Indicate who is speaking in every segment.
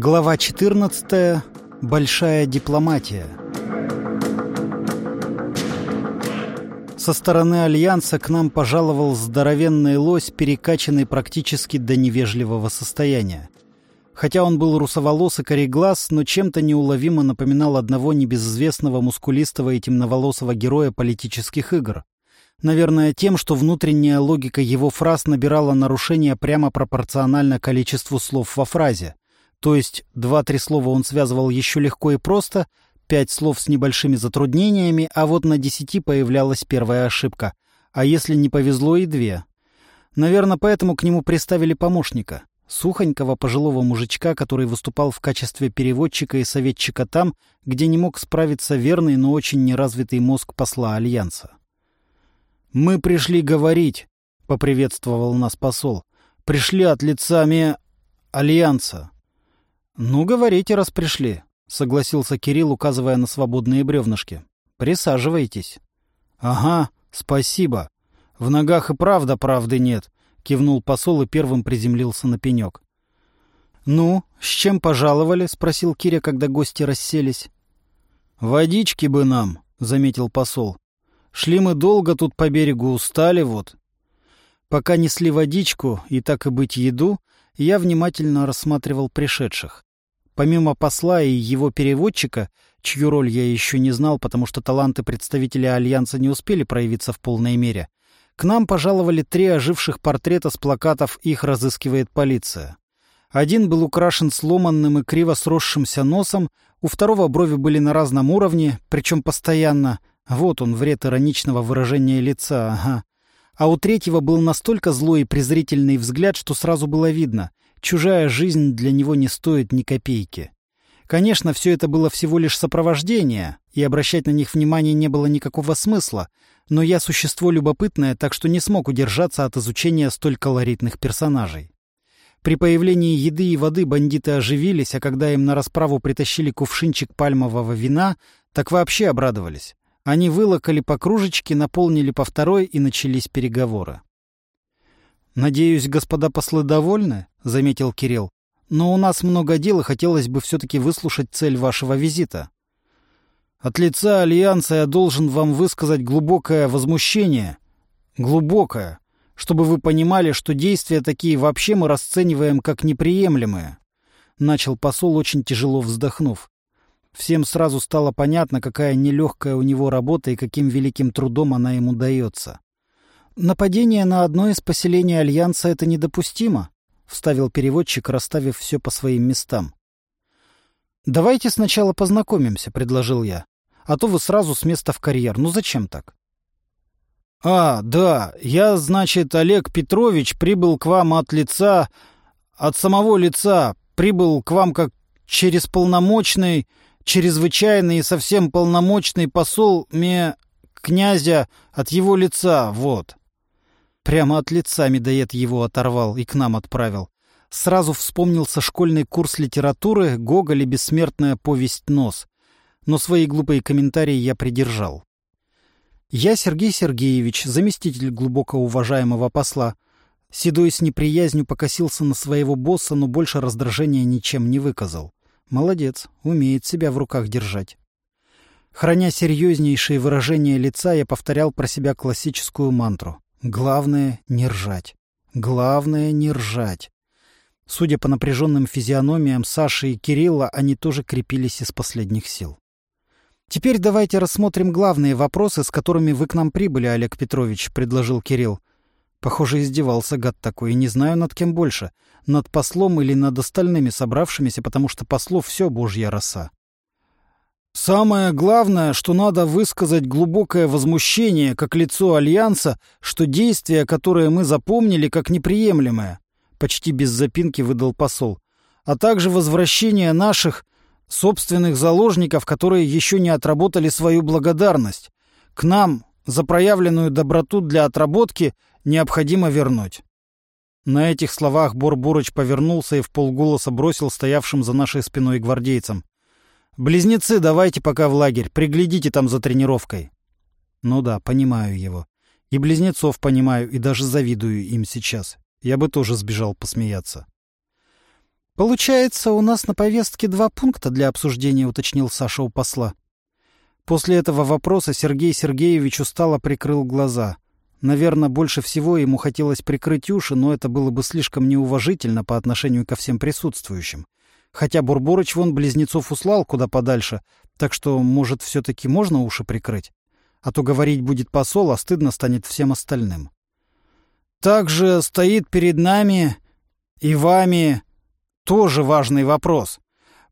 Speaker 1: Глава 14. Большая дипломатия. Со стороны Альянса к нам пожаловал здоровенный лось, перекачанный практически до невежливого состояния. Хотя он был русоволос и кореглаз, но чем-то неуловимо напоминал одного небезызвестного мускулистого и темноволосого героя политических игр. Наверное, тем, что внутренняя логика его фраз набирала нарушения прямо пропорционально количеству слов во фразе. То есть два-три слова он связывал еще легко и просто, пять слов с небольшими затруднениями, а вот на десяти появлялась первая ошибка. А если не повезло, и две. Наверное, поэтому к нему приставили помощника. Сухонького пожилого мужичка, который выступал в качестве переводчика и советчика там, где не мог справиться верный, но очень неразвитый мозг посла Альянса. «Мы пришли говорить», — поприветствовал нас посол. «Пришли от лица ме... Альянса». «Ну, говорите, раз пришли», — согласился Кирилл, указывая на свободные бревнышки. «Присаживайтесь». «Ага, спасибо. В ногах и правда правды нет», — кивнул посол и первым приземлился на пенек. «Ну, с чем пожаловали?» — спросил Киря, когда гости расселись. «Водички бы нам», — заметил посол. «Шли мы долго тут по берегу, устали вот». Пока несли водичку и, так и быть, еду, я внимательно рассматривал пришедших. Помимо посла и его переводчика, чью роль я еще не знал, потому что таланты представителя Альянса не успели проявиться в полной мере, к нам пожаловали три оживших портрета с плакатов «Их разыскивает полиция». Один был украшен сломанным и криво сросшимся носом, у второго брови были на разном уровне, причем постоянно. Вот он, вред ироничного выражения лица, ага. А у третьего был настолько злой и презрительный взгляд, что сразу было видно. Чужая жизнь для него не стоит ни копейки. Конечно, все это было всего лишь сопровождение, и обращать на них внимание не было никакого смысла, но я существо любопытное, так что не смог удержаться от изучения столь колоритных персонажей. При появлении еды и воды бандиты оживились, а когда им на расправу притащили кувшинчик пальмового вина, так вообще обрадовались. Они вылокали по кружечке, наполнили по второй, и начались переговоры. «Надеюсь, господа послы довольны?» — заметил Кирилл. «Но у нас много дел, и хотелось бы все-таки выслушать цель вашего визита». «От лица Альянса я должен вам высказать глубокое возмущение. Глубокое. Чтобы вы понимали, что действия такие вообще мы расцениваем как неприемлемые». Начал посол, очень тяжело вздохнув. Всем сразу стало понятно, какая нелегкая у него работа и каким великим трудом она ему дается. «Нападение на одно из поселений Альянса — это недопустимо», — вставил переводчик, расставив все по своим местам. «Давайте сначала познакомимся», — предложил я. «А то вы сразу с места в карьер. Ну зачем так?» «А, да, я, значит, Олег Петрович, прибыл к вам от лица... от самого лица, прибыл к вам как через полномочный, чрезвычайный и совсем полномочный посол ме... князя от его лица, вот». Прямо от лица медоед его оторвал и к нам отправил. Сразу вспомнился школьный курс литературы Гоголь и бессмертная повесть «Нос». Но свои глупые комментарии я придержал. Я Сергей Сергеевич, заместитель глубоко уважаемого посла. Седой с неприязнью покосился на своего босса, но больше раздражения ничем не выказал. Молодец, умеет себя в руках держать. Храня серьезнейшие выражения лица, я повторял про себя классическую мантру. Главное — не ржать. Главное — не ржать. Судя по напряженным физиономиям Саши и Кирилла, они тоже крепились из последних сил. «Теперь давайте рассмотрим главные вопросы, с которыми вы к нам прибыли, Олег Петрович», — предложил Кирилл. Похоже, издевался гад такой, и не знаю, над кем больше. Над послом или над остальными собравшимися, потому что послов все божья роса. Самое главное, что надо высказать глубокое возмущение как лицо Альянса, что действия, которые мы запомнили как неприемлемое, почти без запинки выдал посол, а также возвращение наших собственных заложников, которые еще не отработали свою благодарность. К нам за проявленную доброту для отработки необходимо вернуть. На этих словах Борбурыч повернулся и в полголоса бросил стоявшим за нашей спиной гвардейцам. «Близнецы, давайте пока в лагерь, приглядите там за тренировкой». Ну да, понимаю его. И близнецов понимаю, и даже завидую им сейчас. Я бы тоже сбежал посмеяться. «Получается, у нас на повестке два пункта для обсуждения», — уточнил Саша у посла. После этого вопроса Сергей Сергеевич устало прикрыл глаза. Наверное, больше всего ему хотелось прикрыть уши, но это было бы слишком неуважительно по отношению ко всем присутствующим. Хотя Бурборыч вон близнецов услал куда подальше, так что, может, все-таки можно уши прикрыть? А то говорить будет посол, а стыдно станет всем остальным. Также стоит перед нами и вами тоже важный вопрос.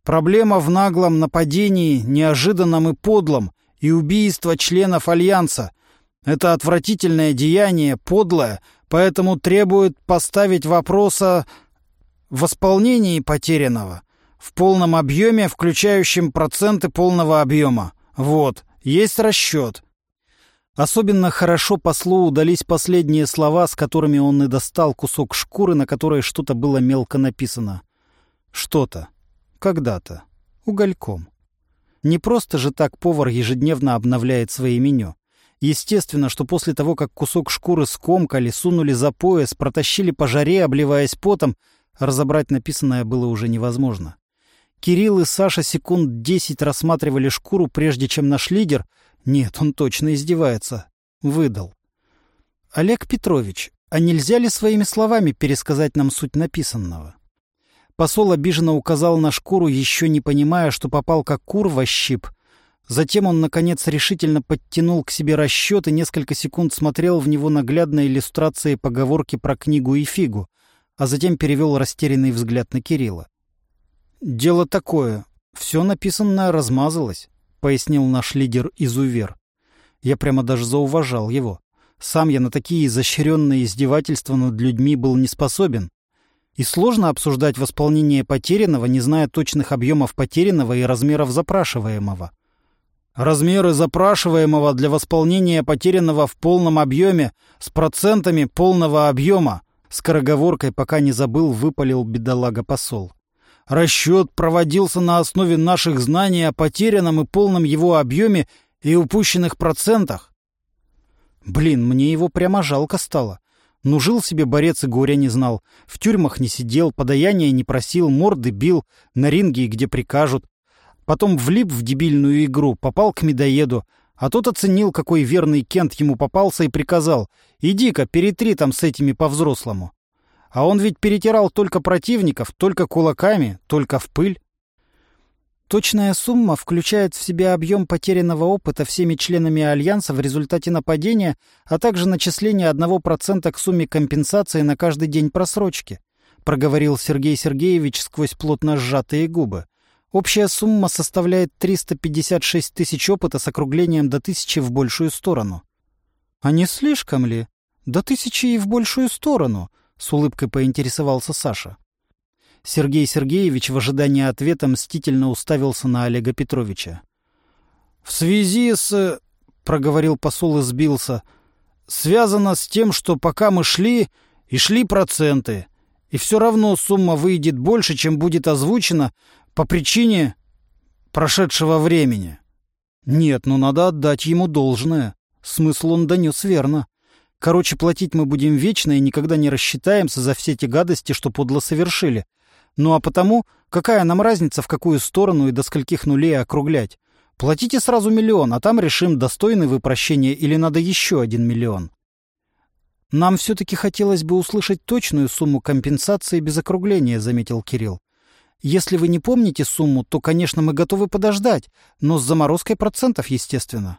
Speaker 1: Проблема в наглом нападении, неожиданном и подлом, и убийство членов Альянса. Это отвратительное деяние, подлое, поэтому требует поставить вопрос о восполнении потерянного в полном объеме, включающем проценты полного объема. Вот, есть расчет. Особенно хорошо послу удались последние слова, с которыми он и достал кусок шкуры, на которой что-то было мелко написано. Что-то. Когда-то. Угольком. Не просто же так повар ежедневно обновляет свои меню. Естественно, что после того, как кусок шкуры скомкали, сунули за пояс, протащили по жаре, обливаясь потом, разобрать написанное было уже невозможно. Кирилл и Саша секунд десять рассматривали шкуру, прежде чем наш лидер... Нет, он точно издевается. Выдал. «Олег Петрович, а нельзя ли своими словами пересказать нам суть написанного?» Посол обиженно указал на шкуру, еще не понимая, что попал как кур во щип. Затем он, наконец, решительно подтянул к себе расчет и несколько секунд смотрел в него наглядной иллюстрацией поговорки про книгу и фигу, а затем перевел растерянный взгляд на Кирилла. «Дело такое. Все написанное размазалось», — пояснил наш лидер-изувер. Я прямо даже зауважал его. Сам я на такие изощренные издевательства над людьми был не способен. И сложно обсуждать восполнение потерянного, не зная точных объемов потерянного и размеров запрашиваемого. Размеры запрашиваемого для восполнения потерянного в полном объеме с процентами полного объема, скороговоркой, пока не забыл, выпалил бедолага-посол. Расчет проводился на основе наших знаний о потерянном и полном его объеме и упущенных процентах. Блин, мне его прямо жалко стало. Ну, жил себе борец и горя не знал. В тюрьмах не сидел, подаяния не просил, морды бил, на ринге, где прикажут. Потом влип в дебильную игру, попал к медоеду, а тот оценил, какой верный Кент ему попался и приказал «Иди-ка, перетри там с этими по-взрослому». А он ведь перетирал только противников, только кулаками, только в пыль. Точная сумма включает в себя объем потерянного опыта всеми членами Альянса в результате нападения, а также начисление 1% к сумме компенсации на каждый день просрочки, проговорил Сергей Сергеевич сквозь плотно сжатые губы. Общая сумма составляет 356 тысяч опыта с округлением до тысячи в большую сторону. А не слишком ли? До тысячи и в большую сторону, с улыбкой поинтересовался Саша. Сергей Сергеевич в ожидании ответа мстительно уставился на Олега Петровича. «В связи с...» — проговорил посол и сбился. «Связано с тем, что пока мы шли, и шли проценты, и все равно сумма выйдет больше, чем будет озвучена по причине прошедшего времени». «Нет, ну надо отдать ему должное. Смысл он донес верно. Короче, платить мы будем вечно и никогда не рассчитаемся за все те гадости, что подло совершили. Ну а потому, какая нам разница, в какую сторону и до скольких нулей округлять? Платите сразу миллион, а там решим, достойны вы прощения или надо еще один миллион. Нам все-таки хотелось бы услышать точную сумму компенсации без округления, заметил Кирилл. Если вы не помните сумму, то, конечно, мы готовы подождать, но с заморозкой процентов, естественно.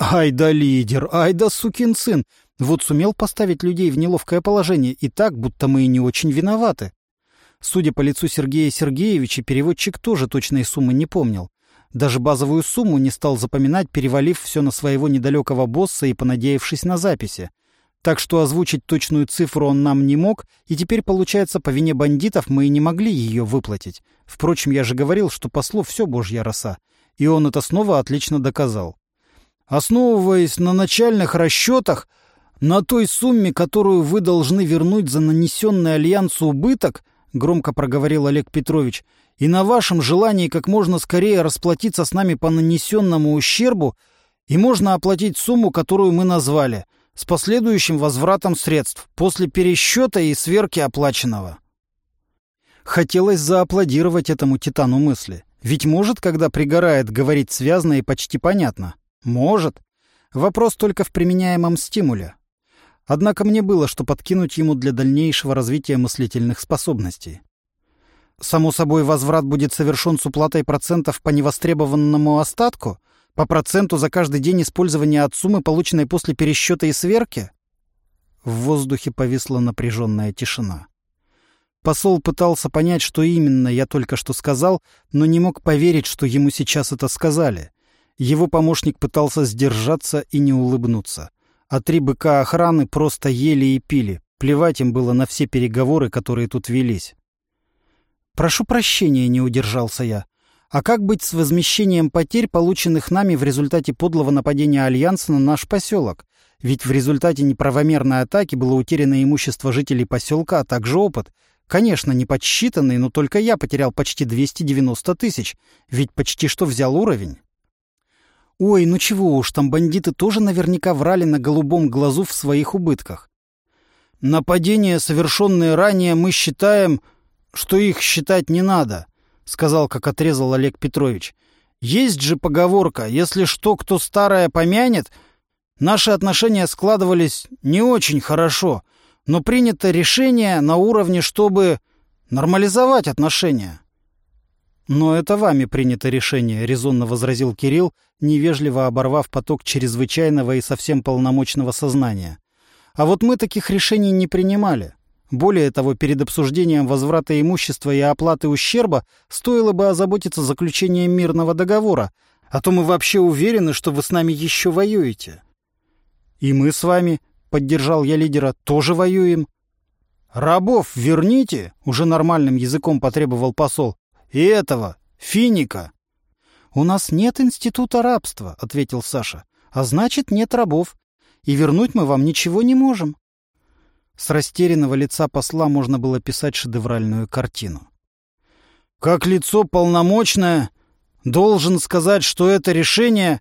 Speaker 1: Ай да лидер, ай да сукин сын. Вот сумел поставить людей в неловкое положение и так, будто мы и не очень виноваты. Судя по лицу Сергея Сергеевича, переводчик тоже точной суммы не помнил. Даже базовую сумму не стал запоминать, перевалив все на своего недалекого босса и понадеявшись на записи. Так что озвучить точную цифру он нам не мог, и теперь, получается, по вине бандитов мы и не могли ее выплатить. Впрочем, я же говорил, что послов все божья роса. И он это снова отлично доказал. Основываясь на начальных расчетах, на той сумме, которую вы должны вернуть за нанесенный Альянсу убыток, — громко проговорил Олег Петрович, — «и на вашем желании как можно скорее расплатиться с нами по нанесенному ущербу, и можно оплатить сумму, которую мы назвали, с последующим возвратом средств после пересчета и сверки оплаченного». Хотелось зааплодировать этому титану мысли. Ведь может, когда пригорает, говорить связно и почти понятно. Может. Вопрос только в применяемом стимуле. Однако мне было что подкинуть ему для дальнейшего развития мыслительных способностей. Само собой, возврат будет совершен с уплатой процентов по невостребованному остатку? По проценту за каждый день использования от суммы, полученной после пересчета и сверки? В воздухе повисла напряженная тишина. Посол пытался понять, что именно я только что сказал, но не мог поверить, что ему сейчас это сказали. Его помощник пытался сдержаться и не улыбнуться. А три быка охраны просто ели и пили. Плевать им было на все переговоры, которые тут велись. «Прошу прощения», — не удержался я. «А как быть с возмещением потерь, полученных нами в результате подлого нападения Альянса на наш поселок? Ведь в результате неправомерной атаки было утеряно имущество жителей поселка, а также опыт. Конечно, не подсчитанный, но только я потерял почти 290 тысяч, ведь почти что взял уровень. Ой, ну чего уж, там бандиты тоже наверняка врали на голубом глазу в своих убытках. Нападения, совершенные ранее, мы считаем, что их считать не надо, сказал, как отрезал Олег Петрович. Есть же поговорка, если что, кто старое помянет, наши отношения складывались не очень хорошо — но принято решение на уровне, чтобы нормализовать отношения. «Но это вами принято решение», — резонно возразил Кирилл, невежливо оборвав поток чрезвычайного и совсем полномочного сознания. «А вот мы таких решений не принимали. Более того, перед обсуждением возврата имущества и оплаты ущерба стоило бы озаботиться заключением мирного договора, а то мы вообще уверены, что вы с нами еще воюете». «И мы с вами», — поддержал я лидера, — тоже воюем. «Рабов верните!» — уже нормальным языком потребовал посол. «И этого, финика!» «У нас нет института рабства», — ответил Саша. «А значит, нет рабов. И вернуть мы вам ничего не можем». С растерянного лица посла можно было писать шедевральную картину. «Как лицо полномочное, должен сказать, что это решение,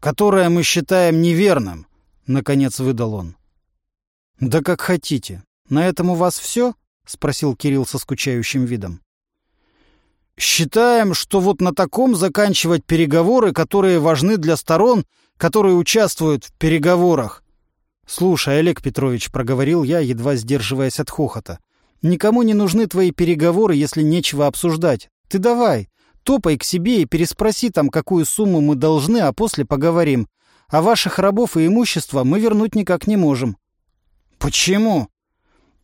Speaker 1: которое мы считаем неверным», — наконец выдал он. «Да как хотите. На этом у вас все?» — спросил Кирилл со скучающим видом. «Считаем, что вот на таком заканчивать переговоры, которые важны для сторон, которые участвуют в переговорах». «Слушай, Олег Петрович», — проговорил я, едва сдерживаясь от хохота, — «никому не нужны твои переговоры, если нечего обсуждать. Ты давай, топай к себе и переспроси там, какую сумму мы должны, а после поговорим а ваших рабов и имущество мы вернуть никак не можем». «Почему?»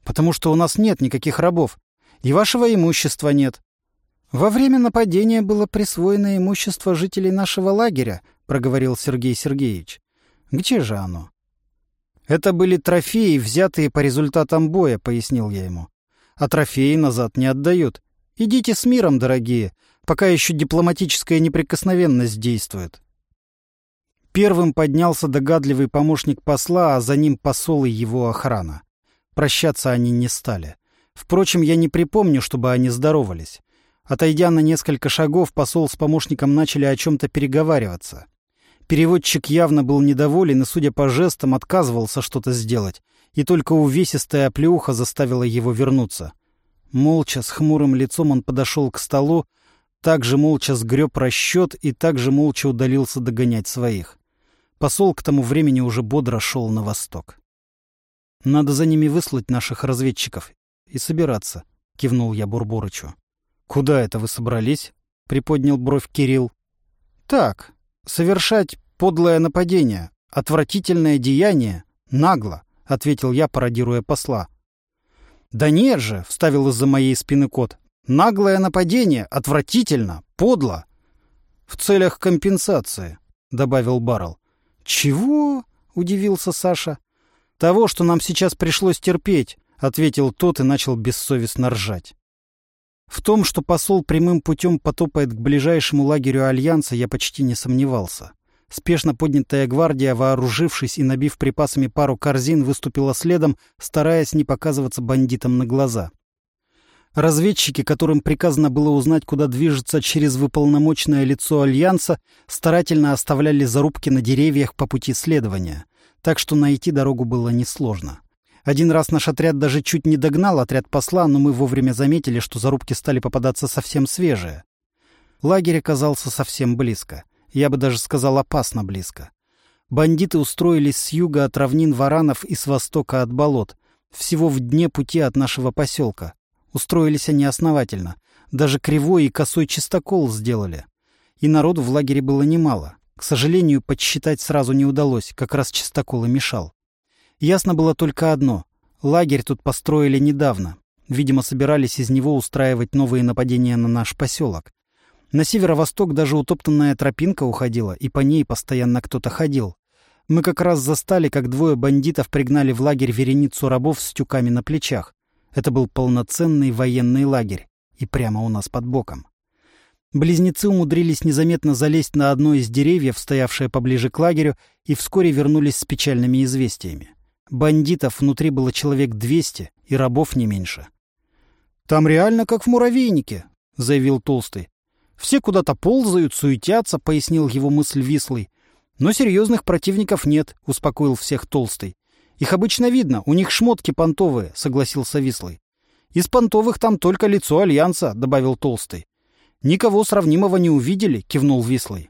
Speaker 1: «Потому что у нас нет никаких рабов, и вашего имущества нет». «Во время нападения было присвоено имущество жителей нашего лагеря», — проговорил Сергей Сергеевич. «Где же оно?» «Это были трофеи, взятые по результатам боя», — пояснил я ему. «А трофеи назад не отдают. Идите с миром, дорогие, пока еще дипломатическая неприкосновенность действует». Первым поднялся догадливый помощник посла, а за ним посол и его охрана. Прощаться они не стали. Впрочем, я не припомню, чтобы они здоровались. Отойдя на несколько шагов, посол с помощником начали о чем-то переговариваться. Переводчик явно был недоволен и, судя по жестам, отказывался что-то сделать, и только увесистая оплеуха заставила его вернуться. Молча, с хмурым лицом он подошел к столу, также молча сгреб расчет и также молча удалился догонять своих. Посол к тому времени уже бодро шел на восток. «Надо за ними выслать наших разведчиков и собираться», — кивнул я Бурборычу. «Куда это вы собрались?» — приподнял бровь Кирилл. «Так, совершать подлое нападение, отвратительное деяние, нагло», — ответил я, пародируя посла. «Да нет же!» — вставил из-за моей спины кот. «Наглое нападение, отвратительно, подло». «В целях компенсации», — добавил Баррелл. «Чего?» — удивился Саша. «Того, что нам сейчас пришлось терпеть», — ответил тот и начал бессовестно ржать. В том, что посол прямым путем потопает к ближайшему лагерю Альянса, я почти не сомневался. Спешно поднятая гвардия, вооружившись и набив припасами пару корзин, выступила следом, стараясь не показываться бандитам на глаза. Разведчики, которым приказано было узнать, куда движется через выполномочное лицо Альянса, старательно оставляли зарубки на деревьях по пути следования, так что найти дорогу было несложно. Один раз наш отряд даже чуть не догнал отряд посла, но мы вовремя заметили, что зарубки стали попадаться совсем свежие. Лагерь оказался совсем близко. Я бы даже сказал, опасно близко. Бандиты устроились с юга от равнин Варанов и с востока от болот, всего в дне пути от нашего поселка. Устроились они основательно. Даже кривой и косой чистокол сделали. И народу в лагере было немало. К сожалению, подсчитать сразу не удалось, как раз чистокол и мешал. Ясно было только одно. Лагерь тут построили недавно. Видимо, собирались из него устраивать новые нападения на наш поселок. На северо-восток даже утоптанная тропинка уходила, и по ней постоянно кто-то ходил. Мы как раз застали, как двое бандитов пригнали в лагерь вереницу рабов с тюками на плечах. Это был полноценный военный лагерь. И прямо у нас под боком. Близнецы умудрились незаметно залезть на одно из деревьев, стоявшее поближе к лагерю, и вскоре вернулись с печальными известиями. Бандитов внутри было человек двести, и рабов не меньше. «Там реально как в муравейнике», — заявил Толстый. «Все куда-то ползают, суетятся», — пояснил его мысль Вислый. «Но серьезных противников нет», — успокоил всех Толстый. «Их обычно видно, у них шмотки понтовые», — согласился Вислый. «Из понтовых там только лицо Альянса», — добавил Толстый. «Никого сравнимого не увидели», — кивнул Вислый.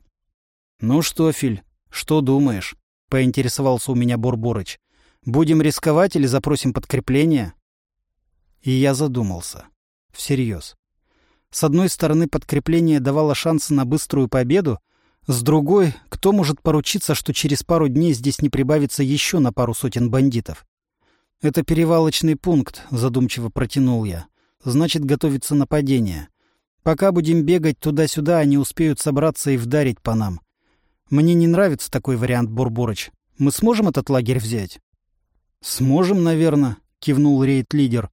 Speaker 1: «Ну что, Филь, что думаешь?» — поинтересовался у меня Борборыч. «Будем рисковать или запросим подкрепление?» И я задумался. Всерьез. С одной стороны, подкрепление давало шансы на быструю победу, с другой, кто может поручиться, что через пару дней здесь не прибавится еще на пару сотен бандитов? Это перевалочный пункт, задумчиво протянул я. Значит, готовится нападение. Пока будем бегать туда-сюда, они успеют собраться и вдарить по нам. Мне не нравится такой вариант, Бурборыч. Мы сможем этот лагерь взять? Сможем, наверное, кивнул рейд-лидер.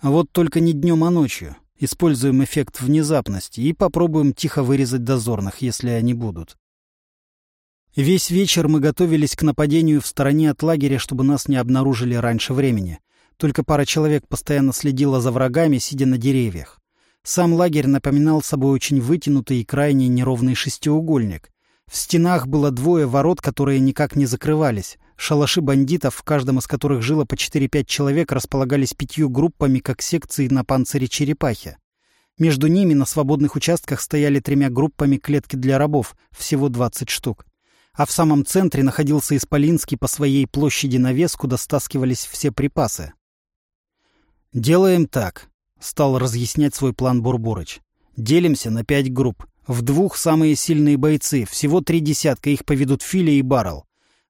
Speaker 1: А вот только не днем, а ночью. Используем эффект внезапности и попробуем тихо вырезать дозорных, если они будут. Весь вечер мы готовились к нападению в стороне от лагеря, чтобы нас не обнаружили раньше времени. Только пара человек постоянно следила за врагами, сидя на деревьях. Сам лагерь напоминал собой очень вытянутый и крайне неровный шестиугольник. В стенах было двое ворот, которые никак не закрывались. Шалаши бандитов, в каждом из которых жило по 4-5 человек, располагались пятью группами, как секции на панцире черепахи. Между ними на свободных участках стояли тремя группами клетки для рабов, всего 20 штук. А в самом центре находился Исполинский по своей площади навес, куда стаскивались все припасы. «Делаем так», — стал разъяснять свой план Бурбурыч. «Делимся на пять групп. В двух самые сильные бойцы, всего три десятка, их поведут Филя и Баррел.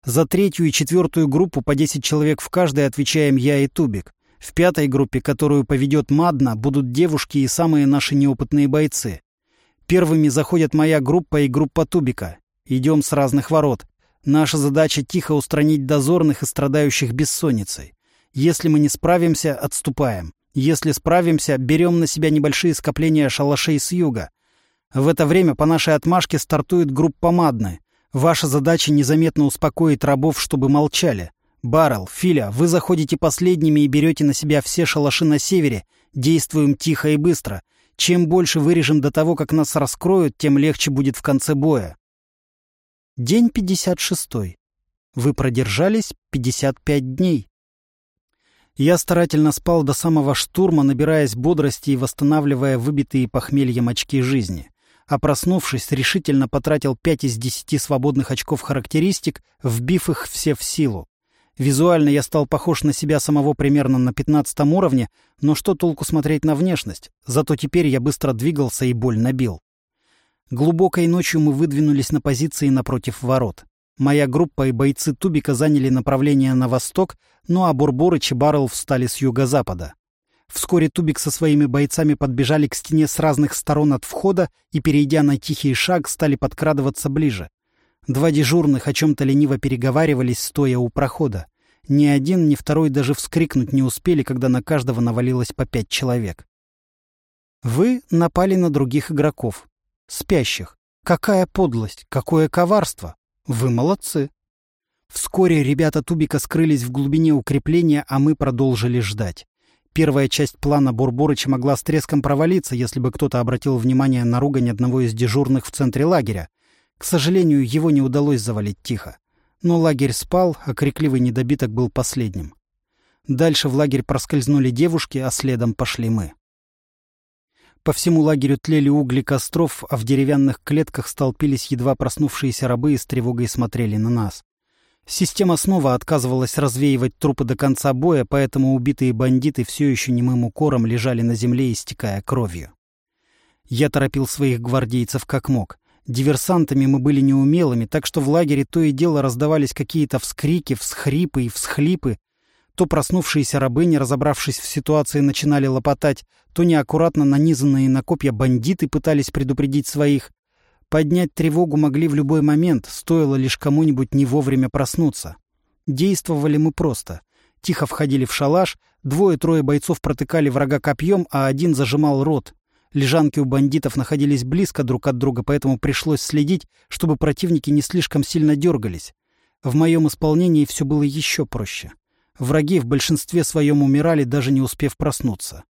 Speaker 1: За третью и четвертую группу по 10 человек в каждой отвечаем я и Тубик. В пятой группе, которую поведет Мадна, будут девушки и самые наши неопытные бойцы. Первыми заходят моя группа и группа Тубика. Идем с разных ворот. Наша задача — тихо устранить дозорных и страдающих бессонницей. Если мы не справимся, отступаем. Если справимся, берем на себя небольшие скопления шалашей с юга. В это время по нашей отмашке стартует группа Мадны. Ваша задача незаметно успокоить рабов, чтобы молчали. Баррел, Филя, вы заходите последними и берете на себя все шалаши на севере. Действуем тихо и быстро. Чем больше вырежем до того, как нас раскроют, тем легче будет в конце боя. День 56. Вы продержались 55 дней. Я старательно спал до самого штурма, набираясь бодрости и восстанавливая выбитые похмельем очки жизни а проснувшись, решительно потратил пять из десяти свободных очков характеристик, вбив их все в силу. Визуально я стал похож на себя самого примерно на пятнадцатом уровне, но что толку смотреть на внешность? Зато теперь я быстро двигался и боль набил. Глубокой ночью мы выдвинулись на позиции напротив ворот. Моя группа и бойцы Тубика заняли направление на восток, ну а Бурборыч и Баррел встали с юго-запада. Вскоре Тубик со своими бойцами подбежали к стене с разных сторон от входа и, перейдя на тихий шаг, стали подкрадываться ближе. Два дежурных о чем-то лениво переговаривались, стоя у прохода. Ни один, ни второй даже вскрикнуть не успели, когда на каждого навалилось по пять человек. Вы напали на других игроков. Спящих. Какая подлость, какое коварство. Вы молодцы. Вскоре ребята Тубика скрылись в глубине укрепления, а мы продолжили ждать. Первая часть плана Бурборыча могла с треском провалиться, если бы кто-то обратил внимание на ругань одного из дежурных в центре лагеря. К сожалению, его не удалось завалить тихо. Но лагерь спал, а крикливый недобиток был последним. Дальше в лагерь проскользнули девушки, а следом пошли мы. По всему лагерю тлели угли костров, а в деревянных клетках столпились едва проснувшиеся рабы и с тревогой смотрели на нас. Система снова отказывалась развеивать трупы до конца боя, поэтому убитые бандиты все еще немым укором лежали на земле, истекая кровью. Я торопил своих гвардейцев как мог. Диверсантами мы были неумелыми, так что в лагере то и дело раздавались какие-то вскрики, всхрипы и всхлипы, то проснувшиеся рабы, не разобравшись в ситуации, начинали лопотать, то неаккуратно нанизанные на копья бандиты пытались предупредить своих. Поднять тревогу могли в любой момент, стоило лишь кому-нибудь не вовремя проснуться. Действовали мы просто. Тихо входили в шалаш, двое-трое бойцов протыкали врага копьем, а один зажимал рот. Лежанки у бандитов находились близко друг от друга, поэтому пришлось следить, чтобы противники не слишком сильно дергались. В моем исполнении все было еще проще. Враги в большинстве своем умирали, даже не успев проснуться.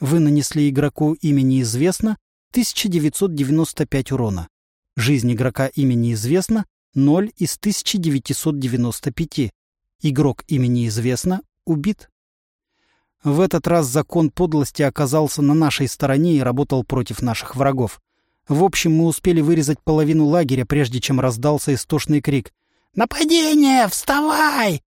Speaker 1: Вы нанесли игроку имя неизвестно 1995 урона. Жизнь игрока имени известна 0 из 1995. Игрок имени известно убит. В этот раз закон подлости оказался на нашей стороне и работал против наших врагов. В общем, мы успели вырезать половину лагеря, прежде чем раздался истошный крик. «Нападение! Вставай!»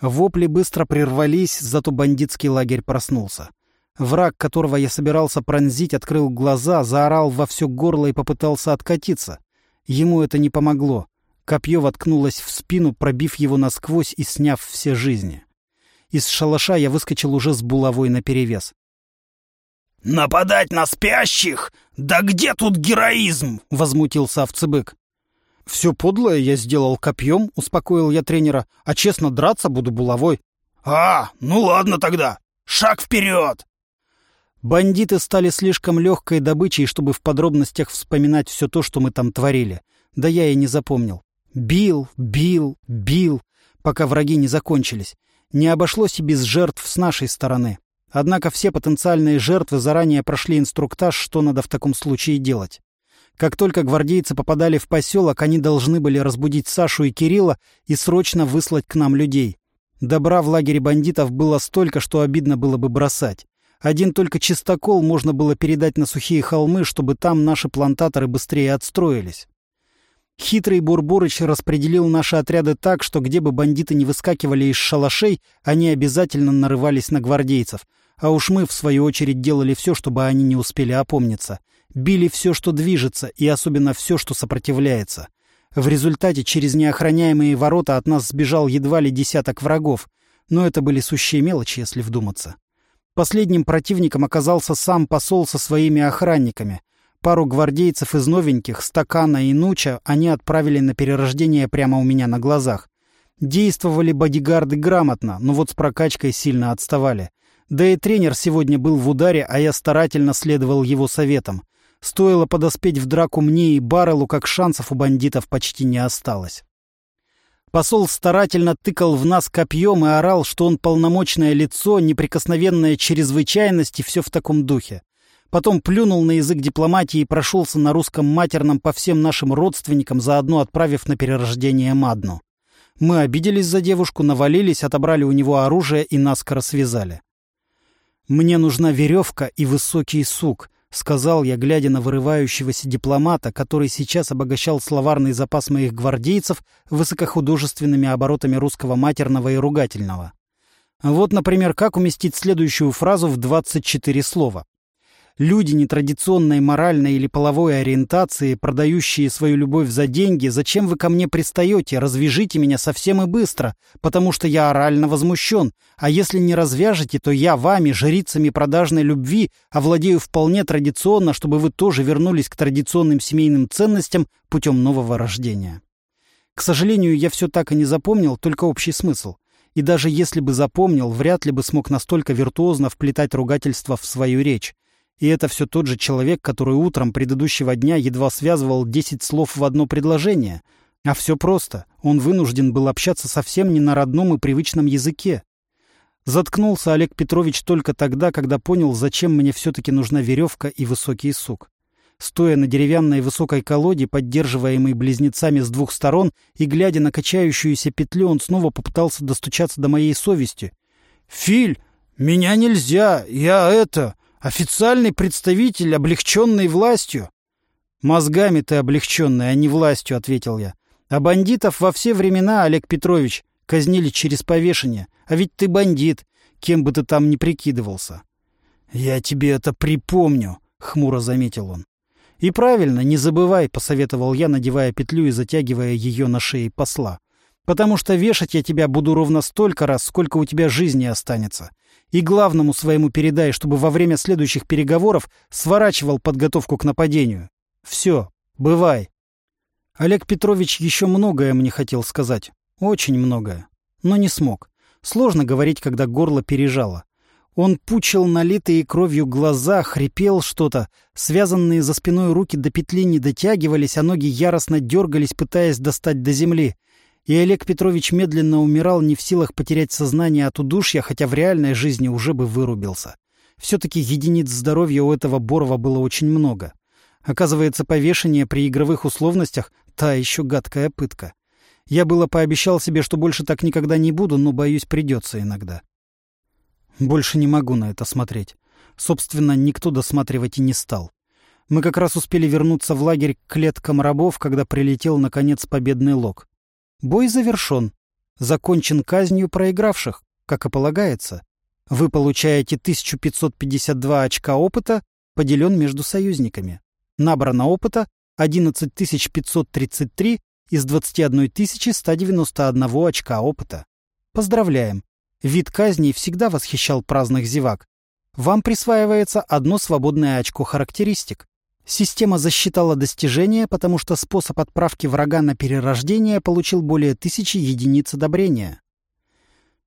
Speaker 1: Вопли быстро прервались, зато бандитский лагерь проснулся. Враг, которого я собирался пронзить, открыл глаза, заорал во все горло и попытался откатиться. Ему это не помогло. Копье воткнулось в спину, пробив его насквозь и сняв все жизни. Из шалаша я выскочил уже с булавой наперевес.
Speaker 2: «Нападать на спящих? Да где тут героизм?» — возмутился овцебык.
Speaker 1: «Все подлое я сделал копьем», — успокоил я тренера, «а честно драться буду булавой».
Speaker 2: «А, ну ладно тогда. Шаг вперед!»
Speaker 1: Бандиты стали слишком легкой добычей, чтобы в подробностях вспоминать все то, что мы там творили. Да я и не запомнил. Бил, бил, бил, пока враги не закончились. Не обошлось и без жертв с нашей стороны. Однако все потенциальные жертвы заранее прошли инструктаж, что надо в таком случае делать. Как только гвардейцы попадали в поселок, они должны были разбудить Сашу и Кирилла и срочно выслать к нам людей. Добра в лагере бандитов было столько, что обидно было бы бросать. Один только чистокол можно было передать на сухие холмы, чтобы там наши плантаторы быстрее отстроились. Хитрый Бурборыч распределил наши отряды так, что где бы бандиты не выскакивали из шалашей, они обязательно нарывались на гвардейцев. А уж мы, в свою очередь, делали все, чтобы они не успели опомниться. Били все, что движется, и особенно все, что сопротивляется. В результате через неохраняемые ворота от нас сбежал едва ли десяток врагов, но это были сущие мелочи, если вдуматься. Последним противником оказался сам посол со своими охранниками. Пару гвардейцев из новеньких, Стакана и Нуча, они отправили на перерождение прямо у меня на глазах. Действовали бодигарды грамотно, но вот с прокачкой сильно отставали. Да и тренер сегодня был в ударе, а я старательно следовал его советам. Стоило подоспеть в драку мне и Баррелу, как шансов у бандитов почти не осталось. Посол старательно тыкал в нас копьем и орал, что он полномочное лицо, неприкосновенная чрезвычайность и все в таком духе. Потом плюнул на язык дипломатии и прошелся на русском матерном по всем нашим родственникам, заодно отправив на перерождение Мадну. Мы обиделись за девушку, навалились, отобрали у него оружие и наскоро связали. «Мне нужна веревка и высокий сук», — сказал я, глядя на вырывающегося дипломата, который сейчас обогащал словарный запас моих гвардейцев высокохудожественными оборотами русского матерного и ругательного. Вот, например, как уместить следующую фразу в 24 слова. Люди нетрадиционной моральной или половой ориентации, продающие свою любовь за деньги, зачем вы ко мне пристаете? Развяжите меня совсем и быстро, потому что я орально возмущен. А если не развяжете, то я вами, жрицами продажной любви, овладею вполне традиционно, чтобы вы тоже вернулись к традиционным семейным ценностям путем нового рождения. К сожалению, я все так и не запомнил, только общий смысл. И даже если бы запомнил, вряд ли бы смог настолько виртуозно вплетать ругательство в свою речь. И это все тот же человек, который утром предыдущего дня едва связывал десять слов в одно предложение. А все просто. Он вынужден был общаться совсем не на родном и привычном языке. Заткнулся Олег Петрович только тогда, когда понял, зачем мне все-таки нужна веревка и высокий сук. Стоя на деревянной высокой колоде, поддерживаемой близнецами с двух сторон, и глядя на качающуюся петлю, он снова попытался достучаться до моей совести.
Speaker 2: «Филь, меня нельзя, я это, официальный представитель, облегченный властью».
Speaker 1: «Мозгами ты облегченный, а не властью», — ответил я. «А бандитов во все времена, Олег Петрович, казнили через повешение. А ведь ты бандит, кем бы ты там ни прикидывался».
Speaker 2: «Я тебе это припомню», — хмуро заметил он.
Speaker 1: «И правильно, не забывай», — посоветовал я, надевая петлю и затягивая ее на шее посла. «Потому что вешать я тебя буду ровно столько раз, сколько у тебя жизни останется. И главному своему передай, чтобы во время следующих переговоров сворачивал подготовку к нападению. Все, бывай». Олег Петрович еще многое мне хотел сказать. Очень многое. Но не смог. Сложно говорить, когда горло пережало. Он пучил налитые кровью глаза, хрипел что-то. Связанные за спиной руки до петли не дотягивались, а ноги яростно дергались, пытаясь достать до земли. И Олег Петрович медленно умирал, не в силах потерять сознание от удушья, хотя в реальной жизни уже бы вырубился. Все-таки единиц здоровья у этого Борова было очень много. Оказывается, повешение при игровых условностях — та еще гадкая пытка. Я было пообещал себе, что больше так никогда не буду, но, боюсь, придется иногда. Больше не могу на это смотреть. Собственно, никто досматривать и не стал. Мы как раз успели вернуться в лагерь к клеткам рабов, когда прилетел, наконец, победный лог. Бой завершен. Закончен казнью проигравших, как и полагается. Вы получаете 1552 очка опыта, поделен между союзниками. Набрано опыта 11533 из 21 191 очка опыта. Поздравляем! Вид казни всегда восхищал праздных зевак. Вам присваивается одно свободное очко характеристик. Система засчитала достижение, потому что способ отправки врага на перерождение получил более тысячи единиц одобрения.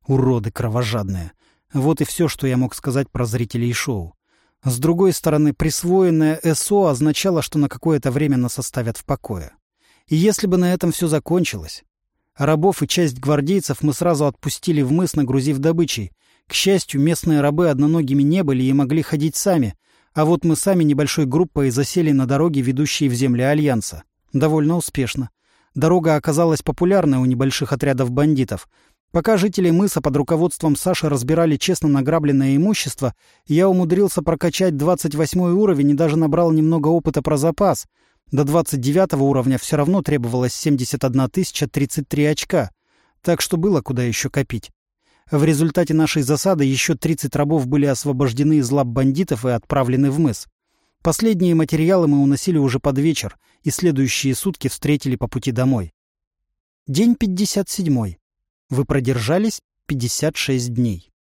Speaker 1: Уроды кровожадные. Вот и все, что я мог сказать про зрителей шоу. С другой стороны, присвоенное СО означало, что на какое-то время нас оставят в покое. И если бы на этом все закончилось, Рабов и часть гвардейцев мы сразу отпустили в мыс, нагрузив добычей. К счастью, местные рабы одноногими не были и могли ходить сами, а вот мы сами небольшой группой засели на дороге, ведущей в земли Альянса. Довольно успешно. Дорога оказалась популярной у небольших отрядов бандитов. Пока жители мыса под руководством Саши разбирали честно награбленное имущество, я умудрился прокачать 28 уровень и даже набрал немного опыта про запас — до 29 уровня все равно требовалось 71 033 очка, так что было куда еще копить. В результате нашей засады еще 30 рабов были освобождены из лап бандитов и отправлены в мыс. Последние материалы мы уносили уже под вечер, и следующие сутки встретили по пути домой. День 57. Вы продержались 56 дней.